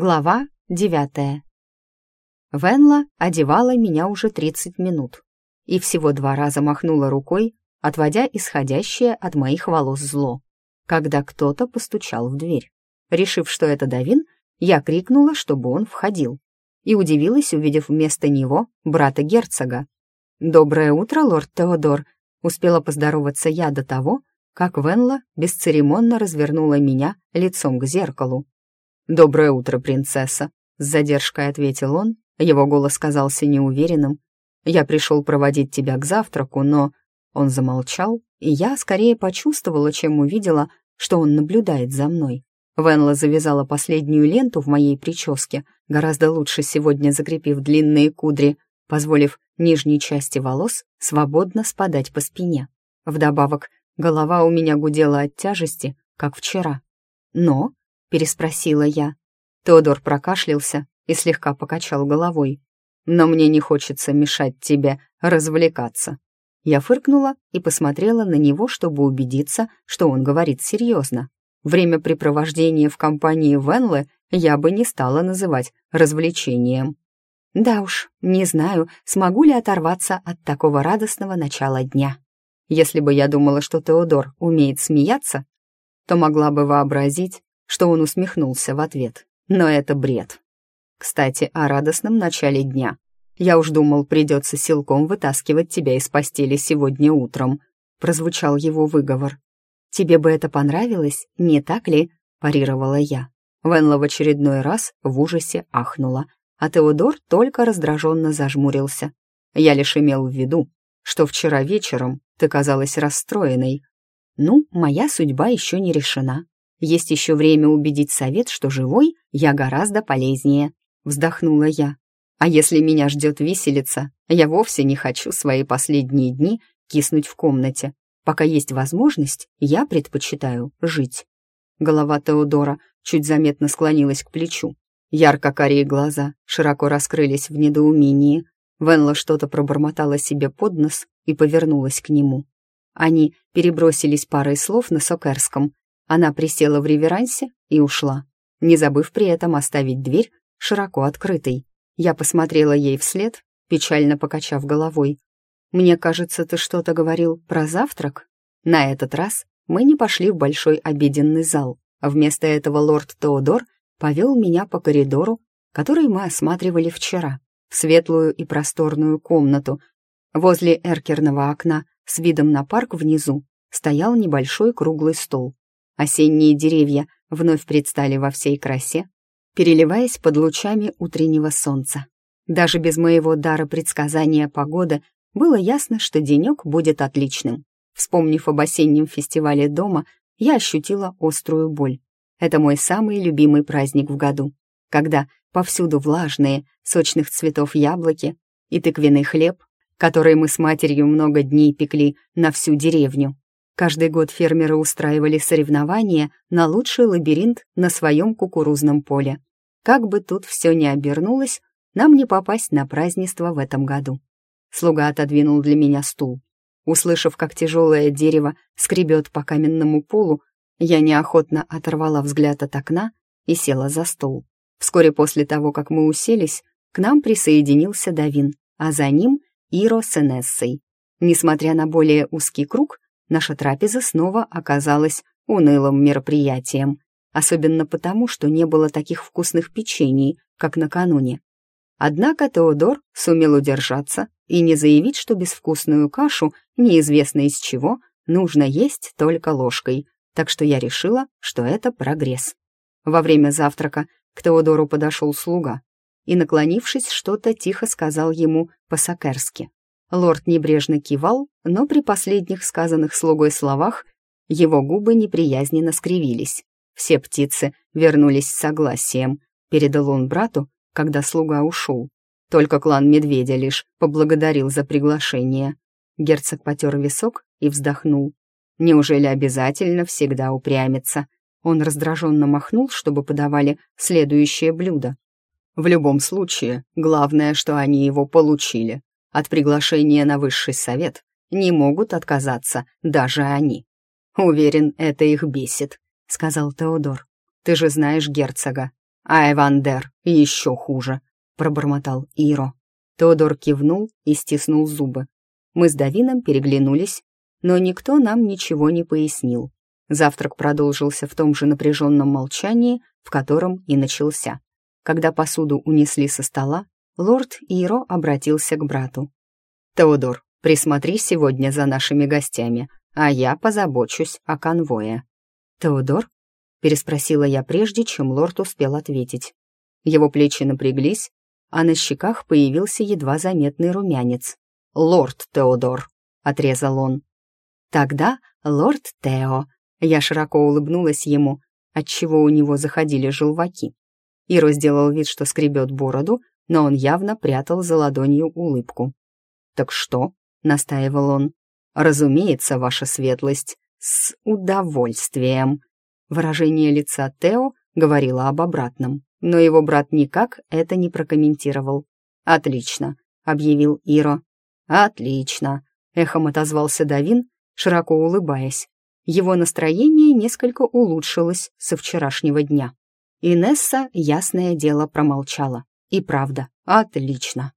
Глава девятая. Венла одевала меня уже 30 минут и всего два раза махнула рукой, отводя исходящее от моих волос зло, когда кто-то постучал в дверь. Решив, что это Давин, я крикнула, чтобы он входил, и удивилась, увидев вместо него брата герцога. «Доброе утро, лорд Теодор!» успела поздороваться я до того, как Венла бесцеремонно развернула меня лицом к зеркалу. «Доброе утро, принцесса», — с задержкой ответил он. Его голос казался неуверенным. «Я пришел проводить тебя к завтраку, но...» Он замолчал, и я скорее почувствовала, чем увидела, что он наблюдает за мной. Венла завязала последнюю ленту в моей прическе, гораздо лучше сегодня закрепив длинные кудри, позволив нижней части волос свободно спадать по спине. Вдобавок, голова у меня гудела от тяжести, как вчера. Но переспросила я. Теодор прокашлялся и слегка покачал головой. «Но мне не хочется мешать тебе развлекаться». Я фыркнула и посмотрела на него, чтобы убедиться, что он говорит серьезно. Времяпрепровождение в компании Венлы я бы не стала называть развлечением. Да уж, не знаю, смогу ли оторваться от такого радостного начала дня. Если бы я думала, что Теодор умеет смеяться, то могла бы вообразить, что он усмехнулся в ответ. Но это бред. Кстати, о радостном начале дня. Я уж думал, придется силком вытаскивать тебя из постели сегодня утром. Прозвучал его выговор. «Тебе бы это понравилось, не так ли?» — парировала я. Венла в очередной раз в ужасе ахнула, а Теодор только раздраженно зажмурился. Я лишь имел в виду, что вчера вечером ты казалась расстроенной. Ну, моя судьба еще не решена. Есть еще время убедить совет, что живой я гораздо полезнее», — вздохнула я. «А если меня ждет виселица, я вовсе не хочу свои последние дни киснуть в комнате. Пока есть возможность, я предпочитаю жить». Голова Теодора чуть заметно склонилась к плечу. Ярко-карие глаза широко раскрылись в недоумении. Венла что-то пробормотала себе под нос и повернулась к нему. Они перебросились парой слов на сокерском, она присела в реверансе и ушла, не забыв при этом оставить дверь широко открытой. Я посмотрела ей вслед, печально покачав головой. «Мне кажется, ты что-то говорил про завтрак?» На этот раз мы не пошли в большой обеденный зал. Вместо этого лорд Теодор повел меня по коридору, который мы осматривали вчера, в светлую и просторную комнату. Возле эркерного окна с видом на парк внизу стоял небольшой круглый стол. Осенние деревья вновь предстали во всей красе, переливаясь под лучами утреннего солнца. Даже без моего дара предсказания погоды было ясно, что денек будет отличным. Вспомнив об осеннем фестивале дома, я ощутила острую боль. Это мой самый любимый праздник в году, когда повсюду влажные, сочных цветов яблоки и тыквенный хлеб, который мы с матерью много дней пекли на всю деревню. Каждый год фермеры устраивали соревнования на лучший лабиринт на своем кукурузном поле. Как бы тут все ни обернулось, нам не попасть на празднество в этом году. Слуга отодвинул для меня стул. Услышав, как тяжелое дерево скребет по каменному полу, я неохотно оторвала взгляд от окна и села за стол. Вскоре после того, как мы уселись, к нам присоединился Давин, а за ним Иро с Энессой. Несмотря на более узкий круг, наша трапеза снова оказалась унылым мероприятием, особенно потому, что не было таких вкусных печений, как накануне. Однако Теодор сумел удержаться и не заявить, что безвкусную кашу, неизвестно из чего, нужно есть только ложкой, так что я решила, что это прогресс. Во время завтрака к Теодору подошел слуга и, наклонившись, что-то тихо сказал ему по-сакерски. Лорд небрежно кивал, но при последних сказанных слугой словах его губы неприязненно скривились. Все птицы вернулись с согласием, передал он брату, когда слуга ушел. Только клан Медведя лишь поблагодарил за приглашение. Герцог потер висок и вздохнул. Неужели обязательно всегда упрямиться? Он раздраженно махнул, чтобы подавали следующее блюдо. В любом случае, главное, что они его получили. От приглашения на высший совет не могут отказаться даже они. «Уверен, это их бесит», — сказал Теодор. «Ты же знаешь герцога. Айвандер еще хуже», — пробормотал Иро. Теодор кивнул и стиснул зубы. Мы с Давином переглянулись, но никто нам ничего не пояснил. Завтрак продолжился в том же напряженном молчании, в котором и начался. Когда посуду унесли со стола, лорд Иро обратился к брату. «Теодор, присмотри сегодня за нашими гостями, а я позабочусь о конвое». «Теодор?» — переспросила я прежде, чем лорд успел ответить. Его плечи напряглись, а на щеках появился едва заметный румянец. «Лорд Теодор», — отрезал он. «Тогда лорд Тео», — я широко улыбнулась ему, отчего у него заходили желваки. Иро сделал вид, что скребет бороду, но он явно прятал за ладонью улыбку. «Так что?» — настаивал он. «Разумеется, ваша светлость, с удовольствием». Выражение лица Тео говорило об обратном, но его брат никак это не прокомментировал. «Отлично», — объявил Иро. «Отлично», — эхом отозвался Давин, широко улыбаясь. Его настроение несколько улучшилось со вчерашнего дня. Инесса, ясное дело, промолчала. И правда, отлично.